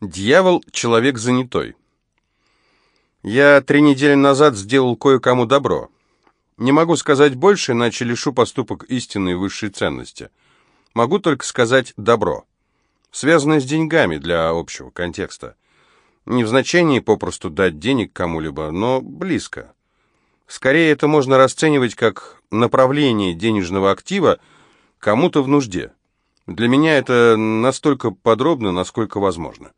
Дьявол — человек занятой. Я три недели назад сделал кое-кому добро. Не могу сказать больше, иначе лишу поступок истинной высшей ценности. Могу только сказать «добро», связанное с деньгами для общего контекста. Не в значении попросту дать денег кому-либо, но близко. Скорее, это можно расценивать как направление денежного актива кому-то в нужде. Для меня это настолько подробно, насколько возможно.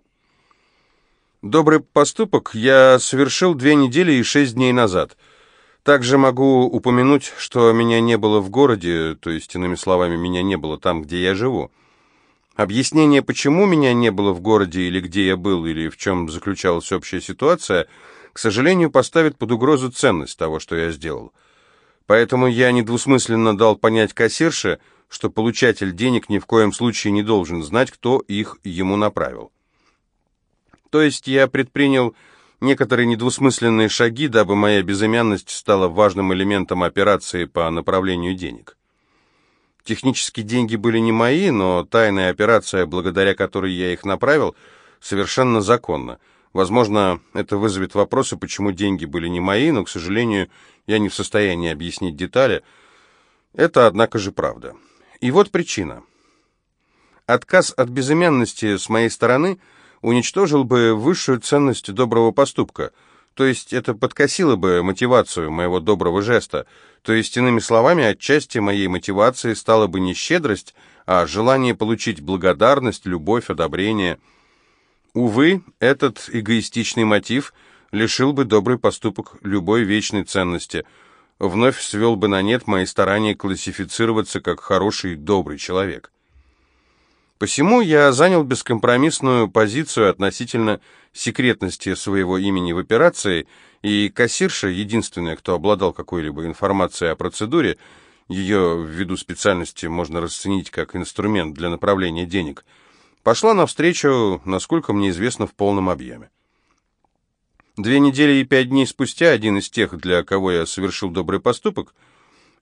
Добрый поступок я совершил две недели и шесть дней назад. Также могу упомянуть, что меня не было в городе, то есть, иными словами, меня не было там, где я живу. Объяснение, почему меня не было в городе, или где я был, или в чем заключалась общая ситуация, к сожалению, поставит под угрозу ценность того, что я сделал. Поэтому я недвусмысленно дал понять кассирше, что получатель денег ни в коем случае не должен знать, кто их ему направил. То есть я предпринял некоторые недвусмысленные шаги, дабы моя безымянность стала важным элементом операции по направлению денег. Технически деньги были не мои, но тайная операция, благодаря которой я их направил, совершенно законна. Возможно, это вызовет вопросы, почему деньги были не мои, но, к сожалению, я не в состоянии объяснить детали. Это, однако же, правда. И вот причина. Отказ от безымянности с моей стороны – уничтожил бы высшую ценность доброго поступка, то есть это подкосило бы мотивацию моего доброго жеста, то есть, иными словами, отчасти моей мотивацией стала бы не щедрость, а желание получить благодарность, любовь, одобрение. Увы, этот эгоистичный мотив лишил бы добрый поступок любой вечной ценности, вновь свел бы на нет мои старания классифицироваться как хороший, добрый человек. Посему я занял бескомпромиссную позицию относительно секретности своего имени в операции, и кассирша, единственная, кто обладал какой-либо информацией о процедуре, ее ввиду специальности можно расценить как инструмент для направления денег, пошла навстречу, насколько мне известно, в полном объеме. Две недели и пять дней спустя один из тех, для кого я совершил добрый поступок,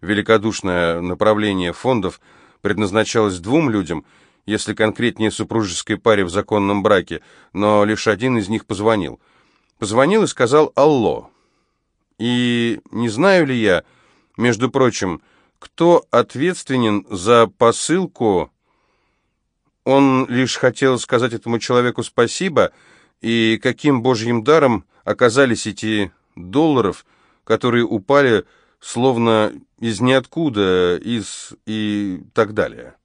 великодушное направление фондов предназначалось двум людям – если конкретнее супружеской паре в законном браке, но лишь один из них позвонил. Позвонил и сказал «Алло». И не знаю ли я, между прочим, кто ответственен за посылку, он лишь хотел сказать этому человеку спасибо, и каким божьим даром оказались эти долларов, которые упали словно из ниоткуда, из и так далее.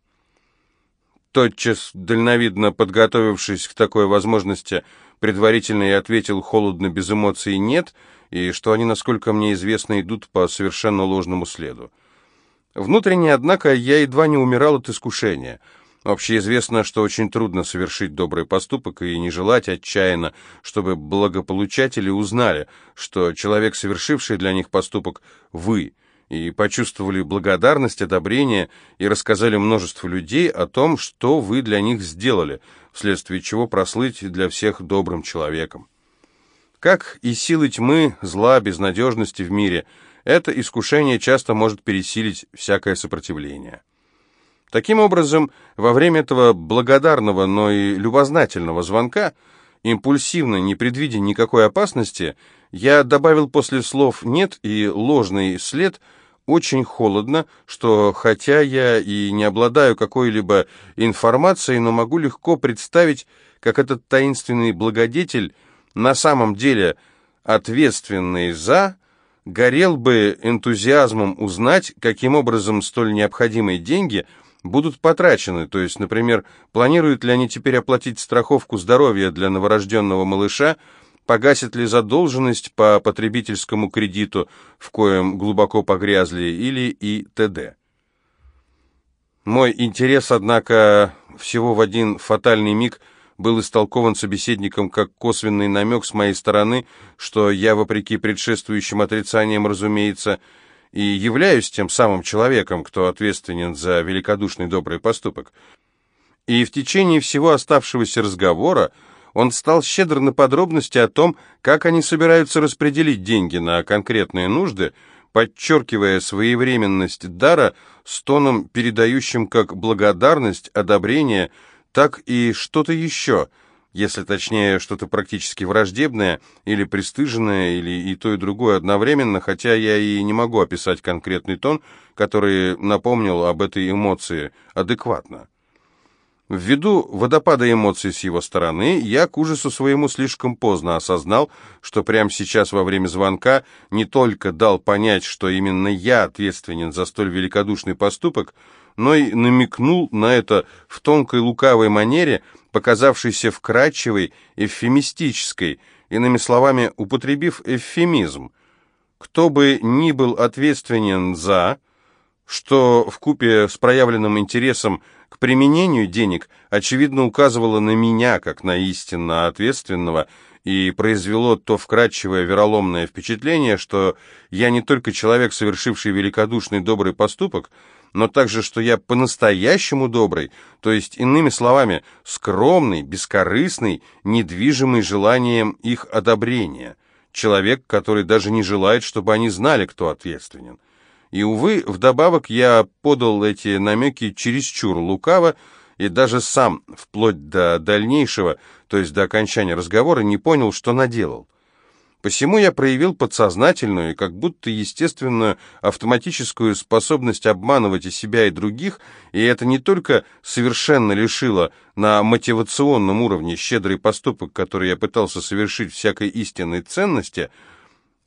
Тотчас, дальновидно подготовившись к такой возможности, предварительно и ответил холодно, без эмоций «нет», и что они, насколько мне известно, идут по совершенно ложному следу. Внутренне, однако, я едва не умирал от искушения. Общеизвестно, что очень трудно совершить добрый поступок и не желать отчаянно, чтобы благополучатели узнали, что человек, совершивший для них поступок, вы – и почувствовали благодарность, одобрение и рассказали множеству людей о том, что вы для них сделали, вследствие чего прослыть для всех добрым человеком. Как и силы тьмы, зла, безнадежности в мире, это искушение часто может пересилить всякое сопротивление. Таким образом, во время этого благодарного, но и любознательного звонка, импульсивно, не предвидя никакой опасности, я добавил после слов «нет» и ложный след – очень холодно, что хотя я и не обладаю какой-либо информацией, но могу легко представить, как этот таинственный благодетель, на самом деле ответственный за, горел бы энтузиазмом узнать, каким образом столь необходимые деньги будут потрачены, то есть, например, планируют ли они теперь оплатить страховку здоровья для новорожденного малыша, погасит ли задолженность по потребительскому кредиту, в коем глубоко погрязли, или и т.д. Мой интерес, однако, всего в один фатальный миг был истолкован собеседником как косвенный намек с моей стороны, что я, вопреки предшествующим отрицаниям, разумеется, и являюсь тем самым человеком, кто ответственен за великодушный добрый поступок. И в течение всего оставшегося разговора он стал щедр на подробности о том, как они собираются распределить деньги на конкретные нужды, подчеркивая своевременность дара с тоном, передающим как благодарность, одобрение, так и что-то еще, если точнее что-то практически враждебное или пристыженное, или и то, и другое одновременно, хотя я и не могу описать конкретный тон, который напомнил об этой эмоции адекватно. Ввиду водопада эмоций с его стороны, я к ужасу своему слишком поздно осознал, что прямо сейчас во время звонка не только дал понять, что именно я ответственен за столь великодушный поступок, но и намекнул на это в тонкой лукавой манере, показавшейся вкрадчивой, эвфемистической, иными словами, употребив эвфемизм. Кто бы ни был ответственен за, что в купе с проявленным интересом к применению денег, очевидно, указывало на меня, как на истинно ответственного, и произвело то вкрадчивое вероломное впечатление, что я не только человек, совершивший великодушный добрый поступок, но также, что я по-настоящему добрый, то есть, иными словами, скромный, бескорыстный, недвижимый желанием их одобрения, человек, который даже не желает, чтобы они знали, кто ответственен. И, увы, вдобавок я подал эти намеки чересчур лукаво, и даже сам, вплоть до дальнейшего, то есть до окончания разговора, не понял, что наделал. Посему я проявил подсознательную и как будто естественную автоматическую способность обманывать и себя, и других, и это не только совершенно лишило на мотивационном уровне щедрый поступок, который я пытался совершить всякой истинной ценности –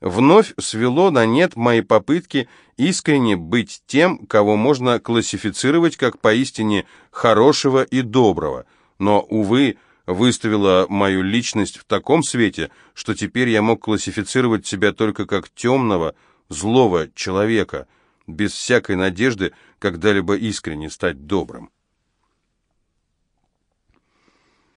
вновь свело на нет мои попытки искренне быть тем, кого можно классифицировать как поистине хорошего и доброго, но, увы, выставило мою личность в таком свете, что теперь я мог классифицировать себя только как темного, злого человека, без всякой надежды когда-либо искренне стать добрым.